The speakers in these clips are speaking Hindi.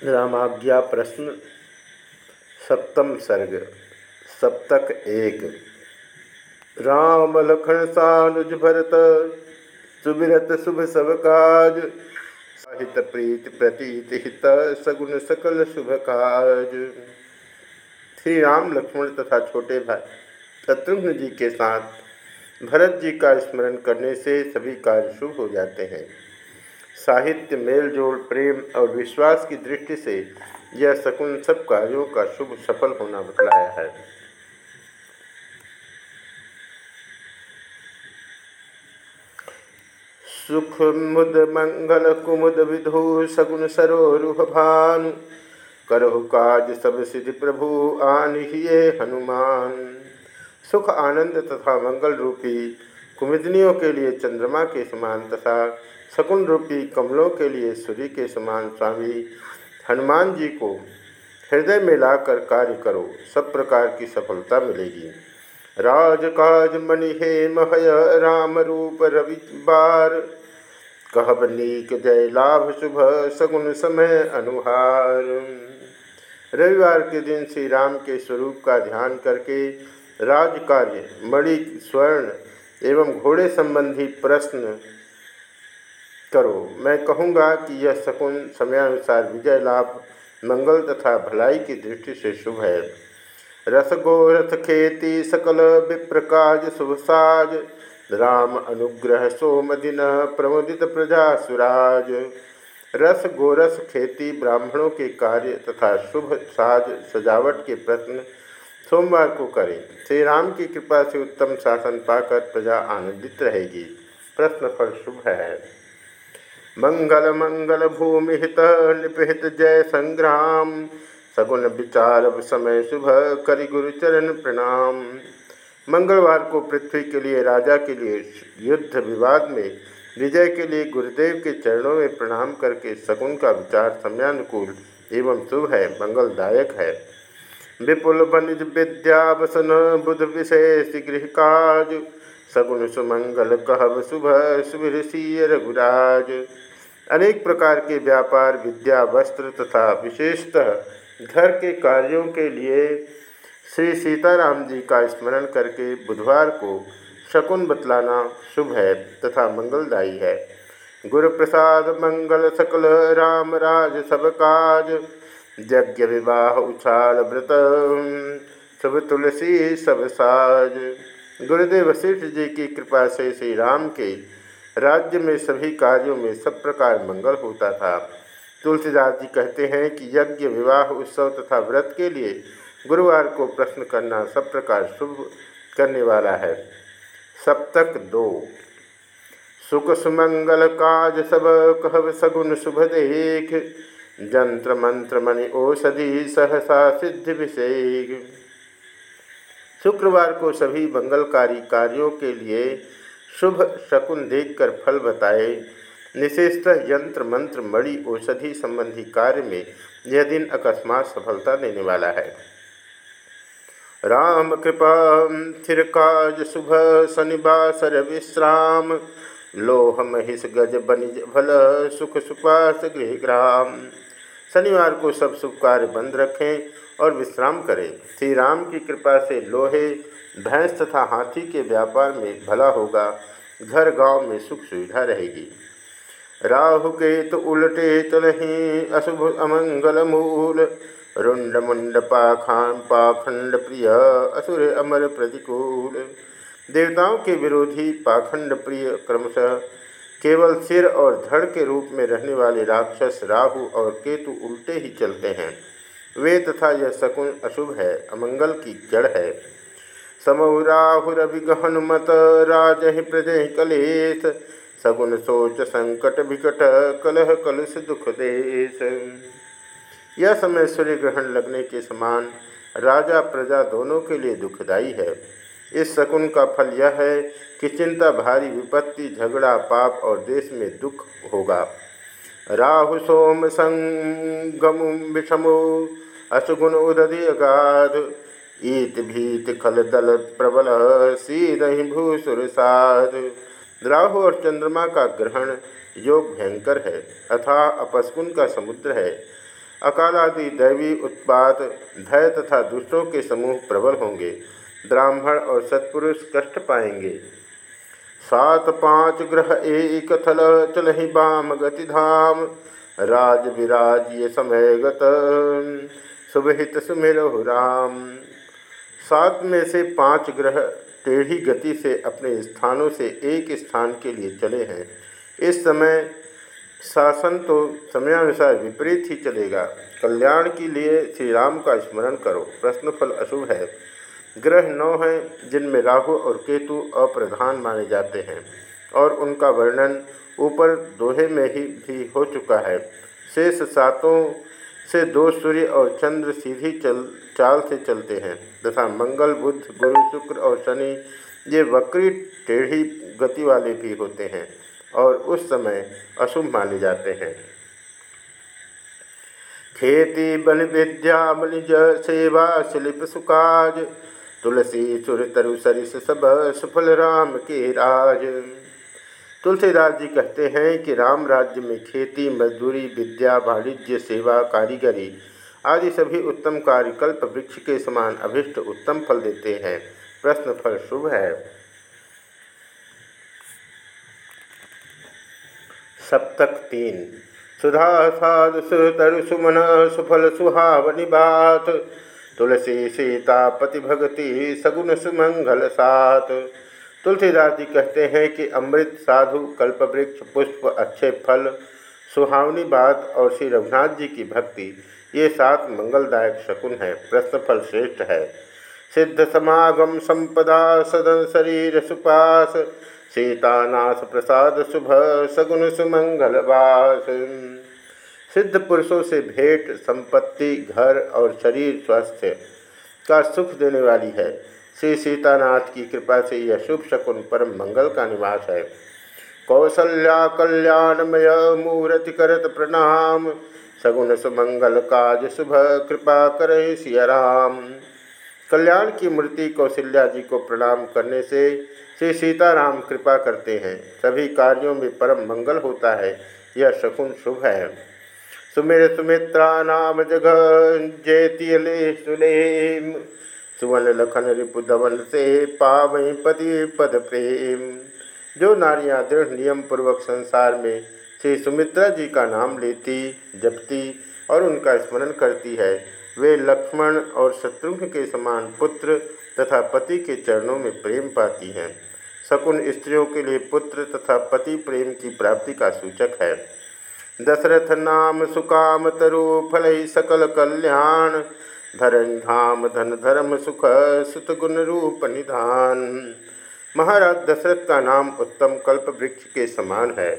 रामाज्ञा प्रश्न, सप्तम सर्ग, सप्तक एक। राम लखन सानुज भरत सुबिरत शुभ सब काज, साहित प्रीत प्रतीत हित सगुण सकल शुभ काज। श्री राम लक्ष्मण तथा छोटे भाई शत्रुघ्न जी के साथ भरत जी का स्मरण करने से सभी कार्य शुभ हो जाते हैं। साहित्य, मेलजोल, प्रेम और विश्वास की दृष्टि से यह शकुन सब कार्यों का शुभ सफल होना बतलाया है। सुख, मुद, मंगल, कुमुद विधु सगुन सरोरुह, भानु, करहु, काज, सब सिद्धि प्रभु, आन ही हनुमान। सुख, आनंद तथा मंगल रूपी कुमिदनियों के लिए चंद्रमा के समान तथा शकुन रूपी कमलों के लिए सूर्य के समान स्वामी हनुमान जी को हृदय में लाकर कार्य करो, सब प्रकार की सफलता मिलेगी। राजकाज मणि हे महय राम रूप रवि बार। कहब नीक जय लाभ शुभ सगुन समय अनुहार। रविवार के दिन श्री राम के स्वरूप का ध्यान करके राजकार्य, मणि, स्वर्ण एवं घोड़े संबंधी प्रश्न करो। मैं कहूँगा कि यह शकुन समयानुसार विजय लाभ, मंगल तथा भलाई की दृष्टि से शुभ है। रसगो रथ खेती सकल विप्रकाज, शुभ साज। राम अनुग्रह सोम दिन प्रमोदित प्रजा सुराज। रस गोरस खेती ब्राह्मणों के कार्य तथा शुभ साज सजावट के प्रश्न सोमवार को करें। श्री राम की कृपा से उत्तम शासन पाकर प्रजा आनंदित रहेगी। प्रश्न फल शुभ है। मंगल मंगल भूमि हित जय संग्राम। सगुन विचार समय शुभ करि गुरुचरण प्रणाम। मंगलवार को पृथ्वी के लिए, राजा के लिए युद्ध विवाद में, विजय के लिए गुरुदेव के चरणों में प्रणाम करके सगुन का विचार समयानुकूल एवं शुभ है, मंगलदायक है। विपुल विद्या वसन बुध विशेष गृह काज सगुन सुमंगल कहब शुभ शुभ रघुराज। अनेक प्रकार के व्यापार, विद्या, वस्त्र तथा विशेषतः घर के कार्यों के लिए श्री सीताराम जी का स्मरण करके बुधवार को शकुन बतलाना शुभ है तथा मंगलदायी है। गुरु प्रसाद मंगल, सकल, राम, राज, सब काज, यज्ञ, विवाह, उछाल, व्रत सब तुलसी, सब साज। गुरुदेव वशिष्ठ जी की कृपा से श्री राम के राज्य में सभी कार्यों में सब प्रकार मंगल होता था। तुलसीदास जी कहते हैं कि यज्ञ, विवाह, उत्सव तथा व्रत के लिए गुरुवार को प्रश्न करना सब प्रकार शुभ करने वाला है। सप्तक दो। सुख सुमंगल काज सब कहब सगुन शुभ देख। जंत्र मंत्र मणि औषधि सहसा सिद्धि विषेक। शुक्रवार को सभी मंगलकारी कार्यों के लिए शुभ शकुन देखकर फल बताए। विशेषतः यंत्र मंत्र मणि औषधि संबंधी कार्य में यह दिन अकस्मात सफलता देने वाला है। राम कृपा, स्थिर काज, शुभ शनिवासर विश्राम। लोह, महिष, गज बनिज भल सुख, सुपास, गृह ग्राम। शनिवार को सब शुभ कार्य बंद रखें और विश्राम करें। श्री राम की कृपा से लोहे, भैंस तथा हाथी के व्यापार में भला होगा। घर गाँव में सुख सुविधा रहेगी। राहु केतु उलटे तलही अशुभ अमंगल मूल। रुंड मुंड पाखान पाखंड प्रिय, असुर अमर प्रतिकूल। देवताओं के विरोधी पाखंड प्रिय क्रमशः केवल सिर और धड़ के रूप में रहने वाले राक्षस राहु और केतु उल्टे ही चलते हैं। वे तथा यह शकुन अशुभ है, अमंगल की जड़ है। समौराहुरभिगहनुमत राजहि प्रजहि कलेश। सगुन सोच संकट विकट, कलह कलुष दुख देश। यह समय सूर्य ग्रहण लगने के समान राजा प्रजा दोनों के लिए दुखदायी है। इस शकुन का फल यह है कि चिंता, भारी विपत्ति, झगड़ा, पाप और देश में दुख होगा। राहु सोम संगम विषमो, अशुगुण उदधि अगाध। ईत भीत खल दल प्रबल, सीधि भूसुर साध। राहु और चंद्रमा का ग्रहण योग भयंकर है, अथा अपस्कुन का समुद्र है। अकालादि दैवी उत्पाद भय तथा दूसरों के समूह प्रबल होंगे। ब्राह्मण और सत्पुरुष कष्ट पाएँगे। सात पाँच ग्रह एक थल चल ही बाम गति धाम। राज विराज ये समय गत। सुबहित सुमिर राम। सात में से पाँच ग्रह टेढ़ी गति से अपने स्थानों से एक स्थान के लिए चले हैं। इस समय शासन तो समयानुसार विपरीत ही चलेगा। कल्याण के लिए श्री राम का स्मरण करो। प्रश्न फल अशुभ है। ग्रह नौ हैं, जिनमें राहु और केतु अप्रधान माने जाते हैं, और उनका वर्णन ऊपर दोहे में ही भी हो चुका है। शेष सातों से दो सूर्य और चंद्र सीधी चल, चाल से चलते हैं, तथा मंगल बुद्ध गुरु, शुक्र और शनि, ये वक्री, टेढ़ी गति वाले भी होते हैं, और उस समय अशुभ माने जाते हैं। खेती बन विद्या बनिज सेवा, शिल्प, सुकाज तुलसी सुर तरु सरिस सब सुफल राम के राज। तुलसीदास जी कहते हैं कि राम राज्य में खेती, मजदूरी, विद्या, वाणिज्य, सेवा, कारीगरी आदि सभी उत्तम कार्य कल्प वृक्ष के समान अभिष्ट उत्तम फल देते हैं। प्रश्न फल शुभ है। सप्तक तीन। सुधा, साधु सुतरु सुमन, सुफल, सुहावनि बात। तुलसी सीता पति भगति सगुन सुमंगल सात तुलसीदास जी कहते हैं कि अमृत, साधु कल्प वृक्ष पुष्प, अच्छे फल, सुहावनी बात और श्री रघुनाथ जी की भक्ति, ये सात मंगलदायक शकुन है प्रश्न फल श्रेष्ठ है। सिद्ध समागम संपदा सदन शरीर सुपास, सीतानाथ प्रसाद शुभ सगुन सुमंगल वास। सिद्ध पुरुषों से भेंट, संपत्ति, घर और शरीर स्वास्थ्य का सुख देने वाली है। श्री सीतानाथ की कृपा से यह शुभ शकुन परम मंगल का निवास है। कौशल्या कल्याणमय मूर्ति करत प्रणाम। सगुण सुमंगल काज शुभ कृपा करे सिया राम कल्याण की मूर्ति कौशल्या जी को प्रणाम करने से श्री सीताराम कृपा करते हैं। सभी कार्यों में परम मंगल होता है। यह शकुन शुभ है। सुमेर सुमित्रा नाम जग जयतियले सुलेम सुवन लखन रिपुधवन से पावई पति पद प्रेम। जो नारियाँ दृढ़ नियम पूर्वक संसार में श्री सुमित्रा जी का नाम लेती, जपती और उनका स्मरण करती है, वे लक्ष्मण और शत्रुघ्न के समान पुत्र तथा पति के चरणों में प्रेम पाती हैं। शकुन स्त्रियों के लिए पुत्र तथा पति प्रेम की प्राप्ति का सूचक है। दशरथ नाम सुकाम तरु फल सकल कल्याण। धरण धाम धन धर्म सुख सुत गुण रूप निधान। महाराज दशरथ का नाम उत्तम कल्प वृक्ष के समान है।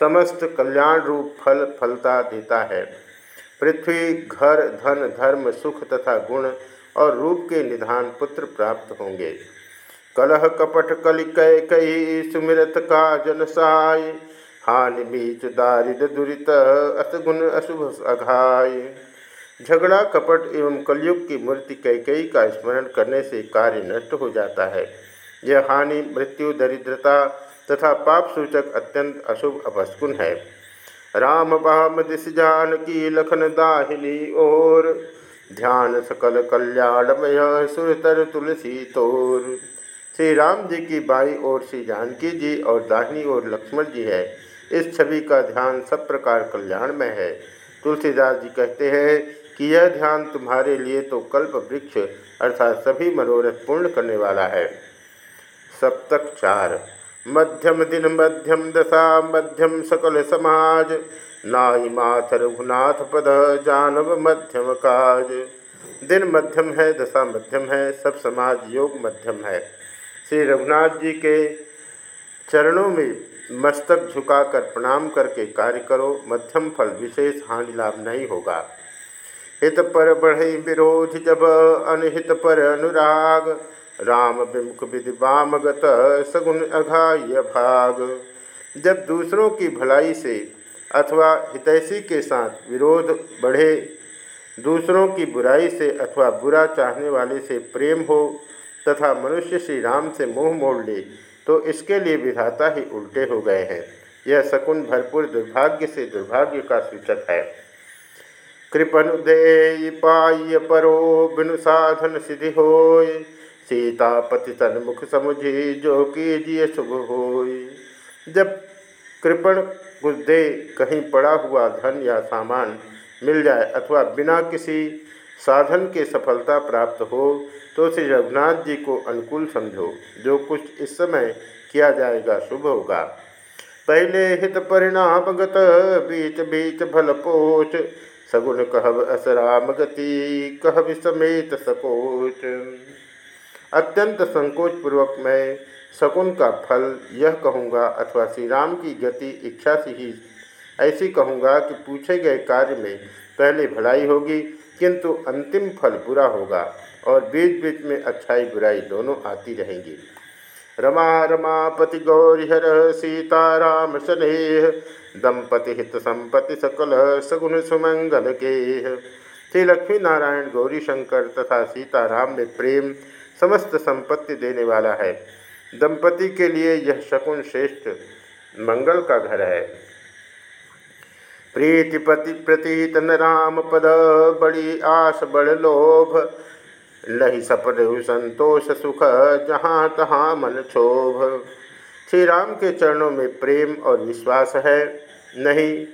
समस्त कल्याण रूप फल फलता देता है। पृथ्वी, घर, धन, धर्म, सुख तथा गुण और रूप के निधान पुत्र प्राप्त होंगे। कलह कपट कलि कै कई सुमिरत का जन साय। हानि बीच दारिद दुरित असगुण अशुभ अघाय झगड़ा, कपट एवं कलयुग की मूर्ति कैकई का स्मरण करने से कार्य नष्ट हो जाता है। यह हानि, मृत्यु, दरिद्रता तथा पाप सूचक अत्यंत अशुभ अपस्कुन है। राम बाम दिश जान की लखन दाहिनी और ध्यान सकल कल्याणमय सुरतर तुलसी तोर। श्री राम जी की बाई ओर श्री जानकी जी और दाहिनी ओर लक्ष्मण जी है। इस छवि का ध्यान सब प्रकार कल्याण में है। तुलसीदास जी कहते हैं कि यह ध्यान तुम्हारे लिए तो कल्प वृक्ष अर्थात सभी मनोरथ पूर्ण करने वाला है। सप्तक चार, मध्यम दिन, मध्यम दशा, मध्यम सकल समाज, नाई माथ रघुनाथ पद, जानव मध्यम काज। दिन मध्यम है, दशा मध्यम है, सब समाज योग मध्यम है। श्री रघुनाथ जी के चरणों में मस्तक झुकाकर प्रणाम करके कार्य करो, मध्यम फल, विशेष हानि लाभ नहीं होगा। हित पर बढ़े विरोध जब अनहित पर अनुराग, राम विमुख विधि वामगत सगुण अघाय भाग। जब दूसरों की भलाई से अथवा हितैषी के साथ विरोध बढ़े, दूसरों की बुराई से अथवा बुरा चाहने वाले से प्रेम हो, तथा मनुष्य श्री राम से मोह मोड़ ले तो इसके लिए विधाता ही उल्टे हो गए हैं। यह शकुन भरपूर दुर्भाग्य से दुर्भाग्य का सूचक है। कृपन दे पाय परो बिनु साधन सिद्धि होय। सीतापति तन्मुख समुझे जो कीजिए शुभ होय। जब कृपण दे कहीं पड़ा हुआ धन या सामान मिल जाए अथवा बिना किसी साधन के सफलता प्राप्त हो तो श्री रघुनाथ जी को अनुकूल समझो, जो कुछ इस समय किया जाएगा शुभ होगा। पहले हित परिणामगत, बीच बीच फल पोच सगुन कहब असराम गति कह समेत सकोच। अत्यंत संकोच पूर्वक मैं शकुन का फल यह कहूँगा, अथवा श्री राम की गति इच्छा से ही ऐसी कहूँगा कि पूछे गए कार्य में पहले भलाई होगी किंतु अंतिम फल बुरा होगा और बीच बीच में अच्छाई बुराई दोनों आती रहेंगी। रमा, रमापति गौरीहर, सीताराम स्नेह, दंपति हित संपत्ति सकल, सगुण सुमंगल के श्री लक्ष्मी नारायण गौरी शंकर तथा सीता राम में प्रेम समस्त संपत्ति देने वाला है। दंपति के लिए यह शकुन श्रेष्ठ मंगल का घर है। प्रीतिपति प्रतीत न राम पद, बड़ी आस, बड़ लोभ। लही सपद संतोष सुख, जहाँ तहाँ मन क्षोभ। श्री राम के चरणों में प्रेम और विश्वास है। नहीं,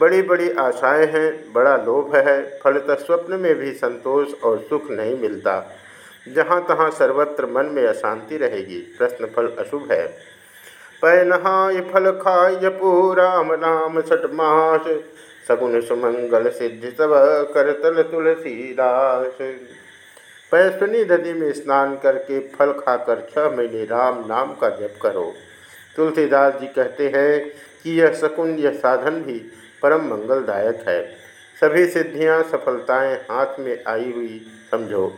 बड़ी बड़ी आशाएँ हैं, बड़ा लोभ है। फलतः स्वप्न में भी संतोष और सुख नहीं मिलता। जहाँ तहाँ सर्वत्र मन में अशांति रहेगी प्रश्न फल अशुभ है। पै नहाय फल खाय राम नाम छठ मास। सगुन सुमंगल सिद्धि सब करतल तुलसीदास पैसुनी नदी में स्नान करके फल खाकर छह महीने राम नाम का जप करो। तुलसीदास जी कहते हैं कि यह शकुन यह साधन भी परम मंगलदायक है। सभी सिद्धियाँ, सफलताएँ हाथ में आई हुई, समझो।